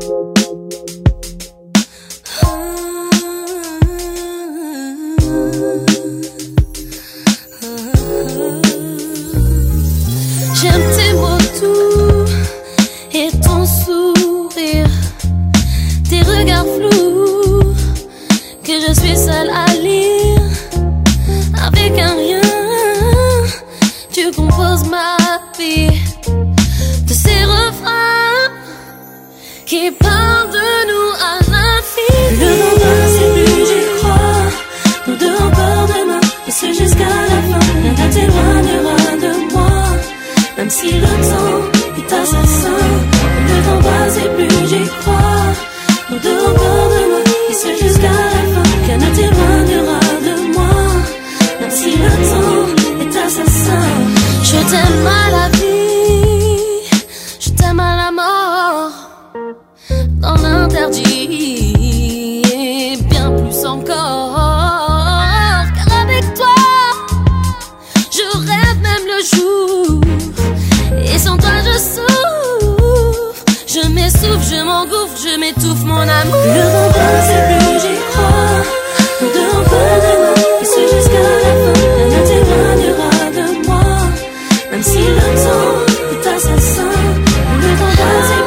J'aime tes mots doux et ton sourire, tes regards flous que je suis seule à lire. Avec un rien, tu composes ma vie. qui parle de nous à l'infini. Le c'est plus, j'y crois. Nous deux encore demain, et ce jusqu'à la fin. Rien t'éloignera de moi, même si le temps est assassin. Ne t'en c'est plus, j'y crois. Nous deux encore demain, et ce jusqu'à la fin. Rien ne t'éloignera de moi, même si le temps est assassin. Je t'aime à la vie. m'engouffre, je m'étouffe, mon amour. Le vent passe et plus j'y crois. Nous deux, on peut demain, et ce jusqu'à la fin. Rien ne t'éloignera de moi. Même si le temps est assassin, le temps passe